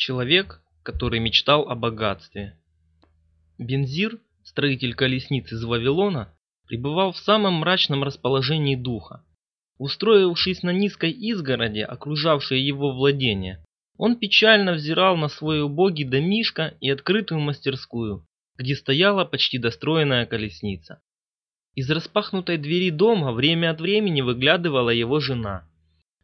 Человек, который мечтал о богатстве. Бензир, строитель колесниц из Вавилона, пребывал в самом мрачном расположении духа. Устроившись на низкой изгороди, окружавшей его владение, он печально взирал на свой убогий домишко и открытую мастерскую, где стояла почти достроенная колесница. Из распахнутой двери дома время от времени выглядывала его жена.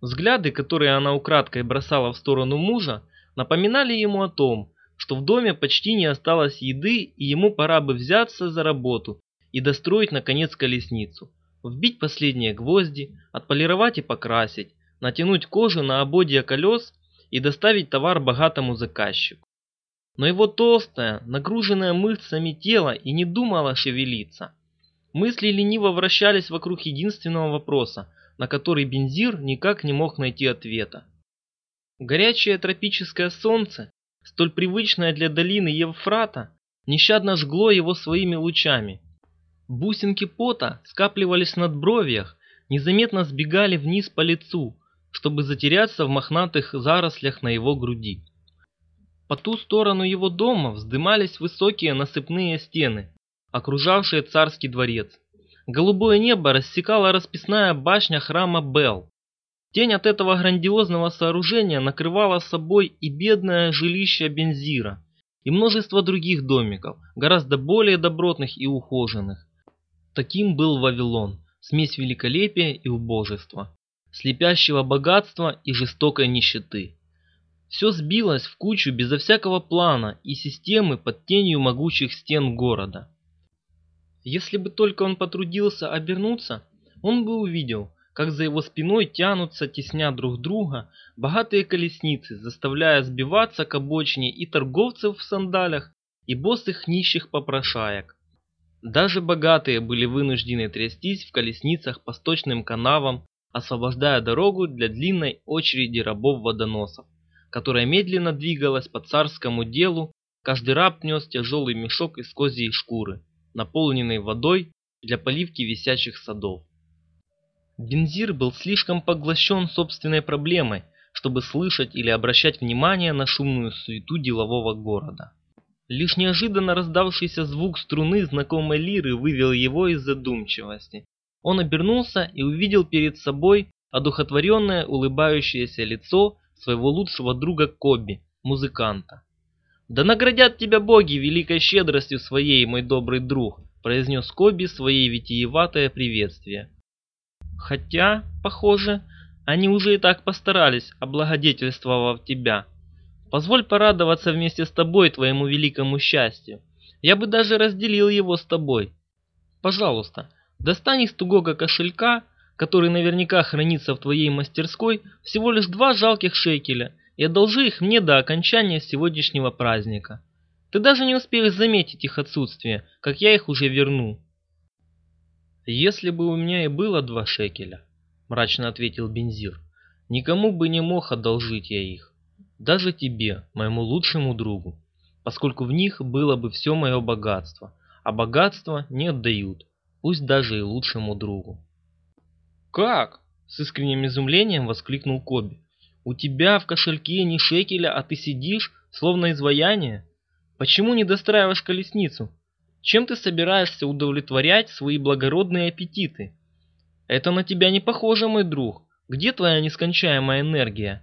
Взгляды, которые она украдкой бросала в сторону мужа, напоминали ему о том, что в доме почти не осталось еды и ему пора бы взяться за работу и достроить наконец колесницу, вбить последние гвозди, отполировать и покрасить, натянуть кожу на ободья колес и доставить товар богатому заказчику. Но его толстое, нагруженное мышцами тело и не думало шевелиться. Мысли лениво вращались вокруг единственного вопроса, на который Бензир никак не мог найти ответа. Горячее тропическое солнце, столь привычное для долины Евфрата, нещадно жгло его своими лучами. Бусинки пота скапливались над бровьях, незаметно сбегали вниз по лицу, чтобы затеряться в мохнатых зарослях на его груди. По ту сторону его дома вздымались высокие насыпные стены, окружавшие царский дворец. Голубое небо рассекала расписная башня храма Бел, Тень от этого грандиозного сооружения накрывала собой и бедное жилище Бензира, и множество других домиков, гораздо более добротных и ухоженных. Таким был Вавилон, смесь великолепия и убожества, слепящего богатства и жестокой нищеты. Все сбилось в кучу безо всякого плана и системы под тенью могучих стен города. Если бы только он потрудился обернуться, он бы увидел, как за его спиной тянутся, тесня друг друга, богатые колесницы, заставляя сбиваться к обочине и торговцев в сандалях, и босых нищих попрошаек. Даже богатые были вынуждены трястись в колесницах по сточным канавам, освобождая дорогу для длинной очереди рабов-водоносов, которая медленно двигалась по царскому делу, каждый раб нес тяжелый мешок из козьей шкуры, наполненный водой для поливки висячих садов. Бензир был слишком поглощен собственной проблемой, чтобы слышать или обращать внимание на шумную суету делового города. Лишь неожиданно раздавшийся звук струны знакомой лиры вывел его из задумчивости. Он обернулся и увидел перед собой одухотворенное улыбающееся лицо своего лучшего друга Коби, музыканта. «Да наградят тебя боги великой щедростью своей, мой добрый друг», произнес Коби своей витиеватое приветствие. Хотя, похоже, они уже и так постарались, облагодетельствовав тебя. Позволь порадоваться вместе с тобой твоему великому счастью. Я бы даже разделил его с тобой. Пожалуйста, достань из тугого кошелька, который наверняка хранится в твоей мастерской, всего лишь два жалких шекеля и одолжи их мне до окончания сегодняшнего праздника. Ты даже не успеешь заметить их отсутствие, как я их уже верну. «Если бы у меня и было два шекеля», — мрачно ответил Бензир, — «никому бы не мог одолжить я их. Даже тебе, моему лучшему другу, поскольку в них было бы все мое богатство, а богатство не отдают, пусть даже и лучшему другу». «Как?» — с искренним изумлением воскликнул Коби. «У тебя в кошельке не шекеля, а ты сидишь, словно изваяние? Почему не достраиваешь колесницу?» Чем ты собираешься удовлетворять свои благородные аппетиты? Это на тебя не похоже, мой друг. Где твоя нескончаемая энергия?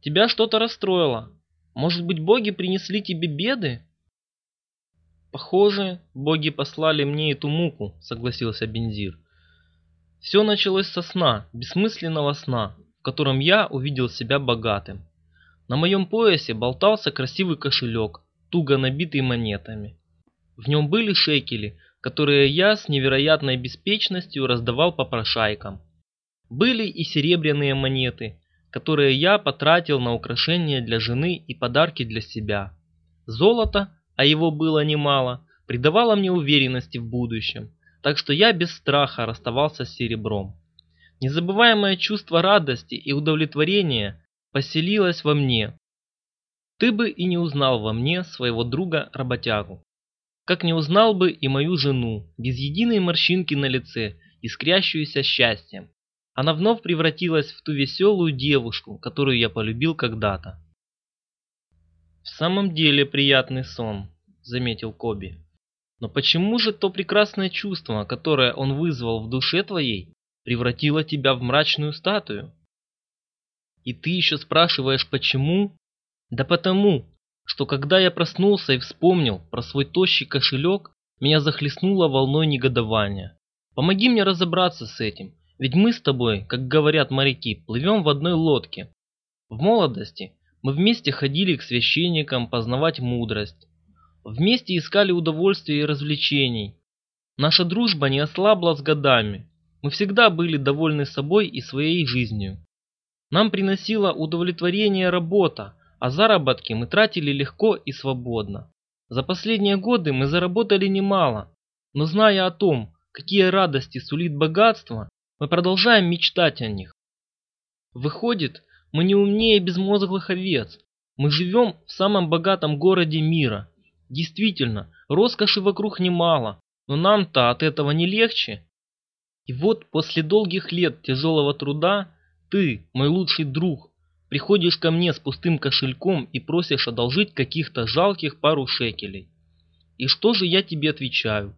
Тебя что-то расстроило. Может быть, боги принесли тебе беды? Похоже, боги послали мне эту муку, согласился Бензир. Все началось со сна, бессмысленного сна, в котором я увидел себя богатым. На моем поясе болтался красивый кошелек, туго набитый монетами. В нем были шекели, которые я с невероятной беспечностью раздавал попрошайкам. Были и серебряные монеты, которые я потратил на украшения для жены и подарки для себя. Золото, а его было немало, придавало мне уверенности в будущем, так что я без страха расставался с серебром. Незабываемое чувство радости и удовлетворения поселилось во мне. Ты бы и не узнал во мне своего друга-работягу как не узнал бы и мою жену, без единой морщинки на лице, искрящуюся счастьем. Она вновь превратилась в ту веселую девушку, которую я полюбил когда-то. «В самом деле приятный сон», — заметил Коби. «Но почему же то прекрасное чувство, которое он вызвал в душе твоей, превратило тебя в мрачную статую?» «И ты еще спрашиваешь, почему?» «Да потому, что когда я проснулся и вспомнил про свой тощий кошелек, меня захлестнуло волной негодования. Помоги мне разобраться с этим, ведь мы с тобой, как говорят моряки, плывем в одной лодке. В молодости мы вместе ходили к священникам познавать мудрость. Вместе искали удовольствия и развлечений. Наша дружба не ослабла с годами. Мы всегда были довольны собой и своей жизнью. Нам приносила удовлетворение работа, а заработки мы тратили легко и свободно. За последние годы мы заработали немало, но зная о том, какие радости сулит богатство, мы продолжаем мечтать о них. Выходит, мы не умнее безмозглых овец. Мы живем в самом богатом городе мира. Действительно, роскоши вокруг немало, но нам-то от этого не легче. И вот после долгих лет тяжелого труда ты, мой лучший друг, приходишь ко мне с пустым кошельком и просишь одолжить каких-то жалких пару шекелей. И что же я тебе отвечаю?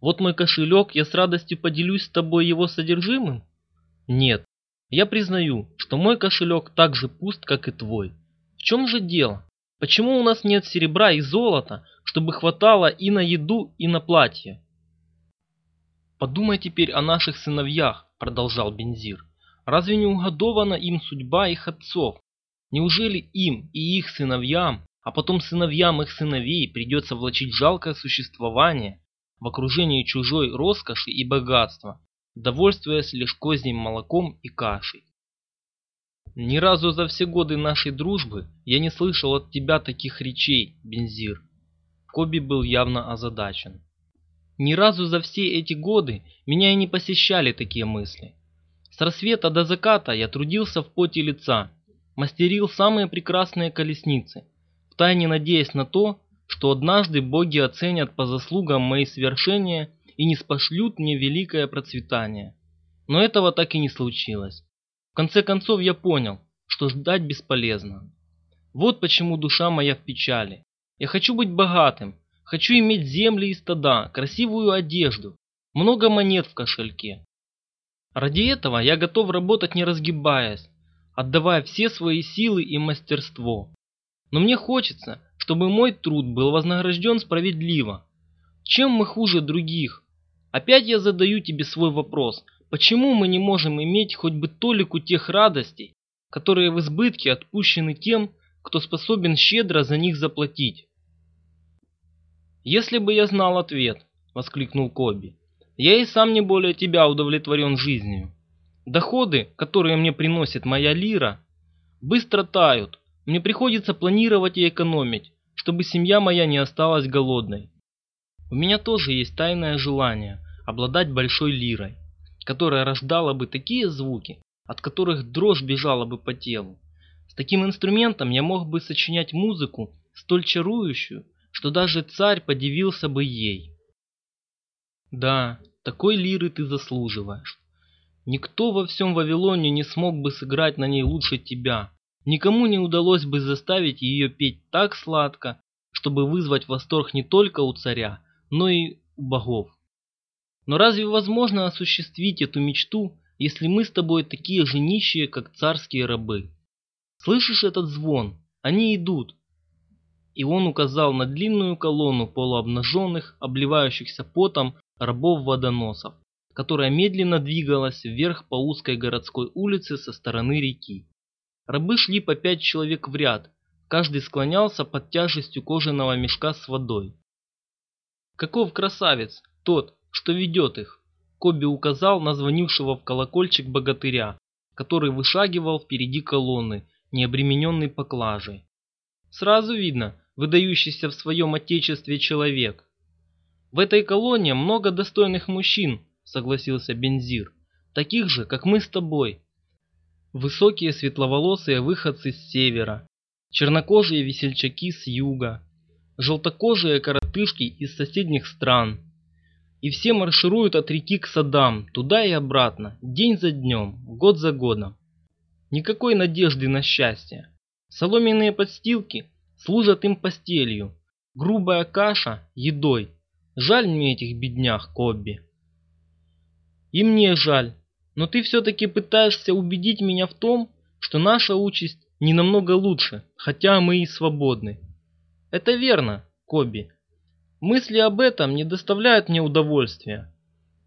Вот мой кошелек, я с радостью поделюсь с тобой его содержимым? Нет, я признаю, что мой кошелек так же пуст, как и твой. В чем же дело? Почему у нас нет серебра и золота, чтобы хватало и на еду, и на платье? Подумай теперь о наших сыновьях, продолжал Бензир. Разве не угодована им судьба их отцов? Неужели им и их сыновьям, а потом сыновьям их сыновей придется влачить жалкое существование в окружении чужой роскоши и богатства, довольствуясь лишь козьим молоком и кашей. Ни разу за все годы нашей дружбы я не слышал от тебя таких речей, Бензир. Коби был явно озадачен. Ни разу за все эти годы меня и не посещали такие мысли. С рассвета до заката я трудился в поте лица, мастерил самые прекрасные колесницы, втайне надеясь на то, что однажды боги оценят по заслугам мои свершения и не спошлют мне великое процветание. Но этого так и не случилось. В конце концов я понял, что ждать бесполезно. Вот почему душа моя в печали. Я хочу быть богатым, хочу иметь земли и стада, красивую одежду, много монет в кошельке. Ради этого я готов работать не разгибаясь, отдавая все свои силы и мастерство. Но мне хочется, чтобы мой труд был вознагражден справедливо. Чем мы хуже других? Опять я задаю тебе свой вопрос. Почему мы не можем иметь хоть бы толику тех радостей, которые в избытке отпущены тем, кто способен щедро за них заплатить? «Если бы я знал ответ», — воскликнул Коби, — «я и сам не более тебя удовлетворен жизнью. Доходы, которые мне приносит моя лира, быстро тают. Мне приходится планировать и экономить, чтобы семья моя не осталась голодной. У меня тоже есть тайное желание обладать большой лирой, которая рождала бы такие звуки, от которых дрожь бежала бы по телу. С таким инструментом я мог бы сочинять музыку, столь чарующую, что даже царь подивился бы ей. Да, такой лиры ты заслуживаешь. Никто во всем Вавилоне не смог бы сыграть на ней лучше тебя. Никому не удалось бы заставить ее петь так сладко, чтобы вызвать восторг не только у царя, но и у богов. Но разве возможно осуществить эту мечту, если мы с тобой такие же нищие, как царские рабы? Слышишь этот звон? Они идут. И он указал на длинную колонну полуобнаженных, обливающихся потом рабов-водоносов, которая медленно двигалась вверх по узкой городской улице со стороны реки. Рабы шли по пять человек в ряд, каждый склонялся под тяжестью кожаного мешка с водой. Каков красавец, тот, что ведет их. Коби указал на звонившего в колокольчик богатыря, который вышагивал впереди колонны, не обремененный поклажей. Сразу видно, выдающийся в своем отечестве человек. В этой колонне много достойных мужчин, согласился Бензир, таких же, как мы с тобой. Высокие светловолосые выходцы с севера, чернокожие весельчаки с юга, желтокожие коротышки из соседних стран, и все маршируют от реки к садам, туда и обратно, день за днем, год за годом. Никакой надежды на счастье. Соломенные подстилки, служат им постелью, грубая каша – едой. Жаль мне этих беднях, Кобби. И мне жаль, но ты все-таки пытаешься убедить меня в том, что наша участь не намного лучше, хотя мы и свободны. Это верно, Коби. Мысли об этом не доставляют мне удовольствия.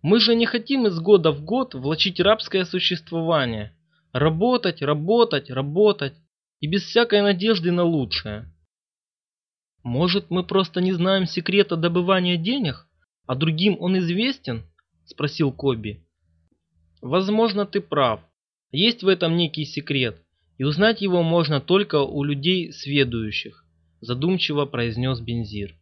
Мы же не хотим из года в год влачить рабское существование. Работать, работать, работать. И без всякой надежды на лучшее. Может, мы просто не знаем секрета добывания денег, а другим он известен? Спросил Коби. Возможно, ты прав. Есть в этом некий секрет, и узнать его можно только у людей сведущих, задумчиво произнес Бензир.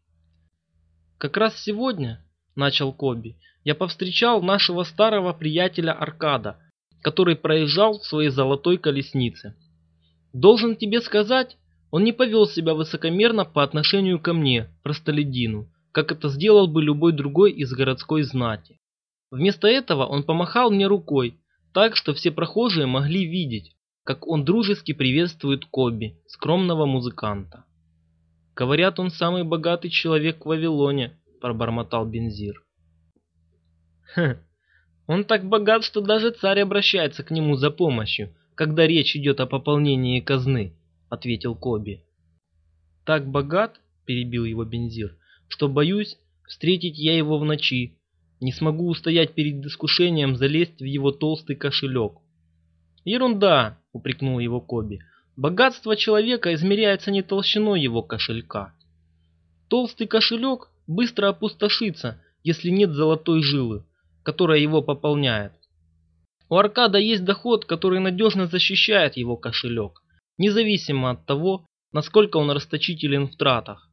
Как раз сегодня, начал Коби, я повстречал нашего старого приятеля Аркада, который проезжал в своей золотой колеснице. Должен тебе сказать, он не повел себя высокомерно по отношению ко мне, простолюдину, как это сделал бы любой другой из городской знати. Вместо этого он помахал мне рукой, так что все прохожие могли видеть, как он дружески приветствует Коби, скромного музыканта. «Говорят, он самый богатый человек в Вавилоне», – пробормотал Бензир. «Хм, он так богат, что даже царь обращается к нему за помощью, когда речь идет о пополнении казны», – ответил Коби. «Так богат», – перебил его Бензир, – «что боюсь встретить я его в ночи, не смогу устоять перед искушением залезть в его толстый кошелек. «Ерунда!» – упрекнул его Коби. «Богатство человека измеряется не толщиной его кошелька. Толстый кошелек быстро опустошится, если нет золотой жилы, которая его пополняет. У Аркада есть доход, который надежно защищает его кошелек, независимо от того, насколько он расточителен в тратах.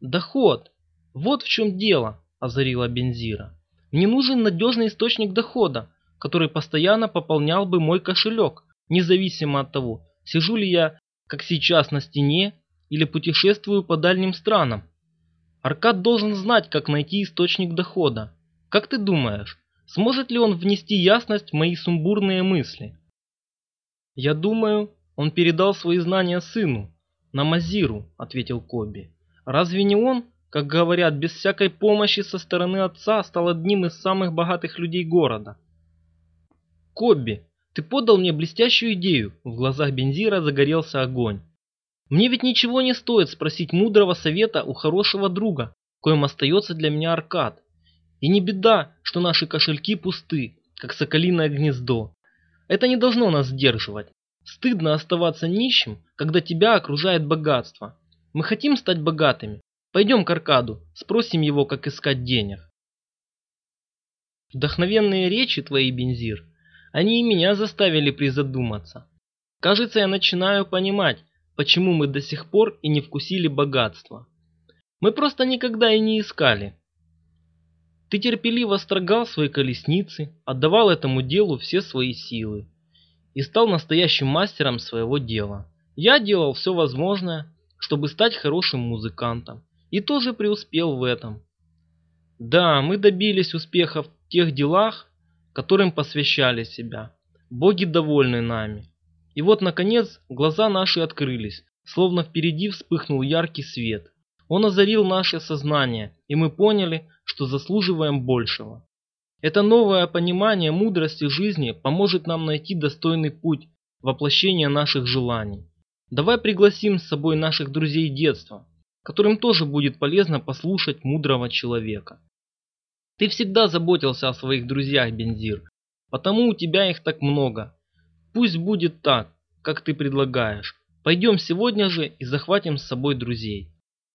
Доход! Вот в чем дело, озарила Бензира. Мне нужен надежный источник дохода, который постоянно пополнял бы мой кошелек, независимо от того, сижу ли я, как сейчас, на стене или путешествую по дальним странам. Аркад должен знать, как найти источник дохода. Как ты думаешь, сможет ли он внести ясность в мои сумбурные мысли? Я думаю, он передал свои знания сыну, Намазиру, ответил Коби. Разве не он как говорят, без всякой помощи со стороны отца стал одним из самых богатых людей города. «Кобби, ты подал мне блестящую идею», в глазах Бензира загорелся огонь. «Мне ведь ничего не стоит спросить мудрого совета у хорошего друга, коим остается для меня Аркад. И не беда, что наши кошельки пусты, как соколиное гнездо. Это не должно нас сдерживать. Стыдно оставаться нищим, когда тебя окружает богатство. Мы хотим стать богатыми, Пойдем к Аркаду, спросим его, как искать денег. Вдохновенные речи твои, Бензир, они и меня заставили призадуматься. Кажется, я начинаю понимать, почему мы до сих пор и не вкусили богатства. Мы просто никогда и не искали. Ты терпеливо строгал свои колесницы, отдавал этому делу все свои силы и стал настоящим мастером своего дела. Я делал все возможное, чтобы стать хорошим музыкантом и тоже преуспел в этом. Да, мы добились успеха в тех делах, которым посвящали себя. Боги довольны нами. И вот, наконец, глаза наши открылись, словно впереди вспыхнул яркий свет. Он озарил наше сознание, и мы поняли, что заслуживаем большего. Это новое понимание мудрости жизни поможет нам найти достойный путь воплощения наших желаний. Давай пригласим с собой наших друзей детства, которым тоже будет полезно послушать мудрого человека. Ты всегда заботился о своих друзьях, Бензир, потому у тебя их так много. Пусть будет так, как ты предлагаешь. Пойдем сегодня же и захватим с собой друзей.